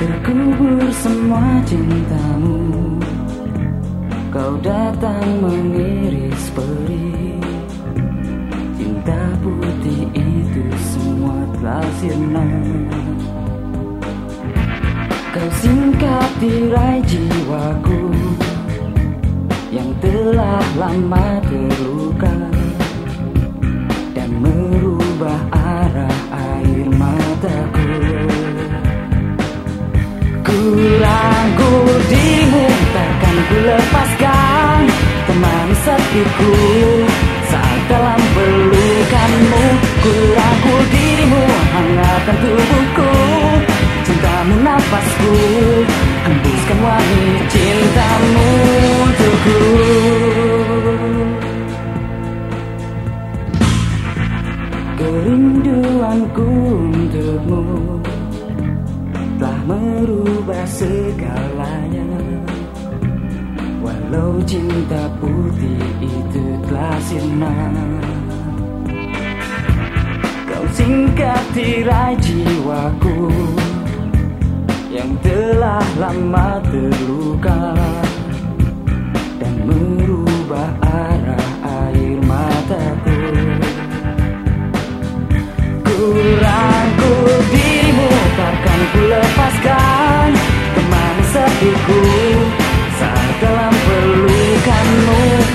Terkubur semua cintamu datang mengiris peri. Cinta putih itu semua telah sirna Kau singkat tirai jiwaku Yang telah lama sepiku saat dalam pelukanmu Ku ragu dirimu hangatkan tubuhku. Cintamu nafasku Hembuskan wangi cintamu untukku. Kerinduanku untukmu telah merubah segalanya Walau cinta putih itu telah sirna Kau singkat tirai jiwaku Yang telah lama terluka Dan merubah arah air mataku. Kurangku di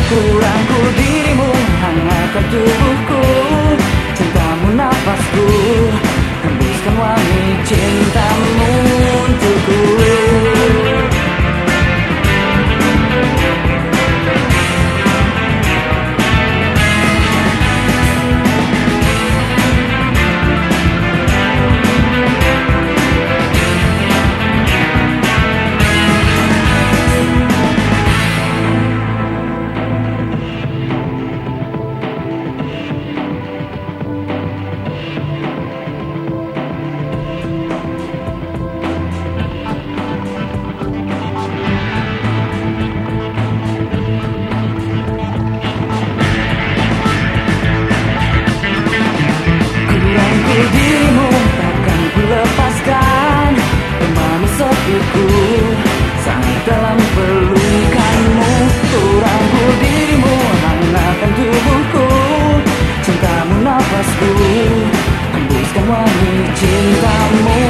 Kurangku dirimu hangatkan tubuhku. cintamu.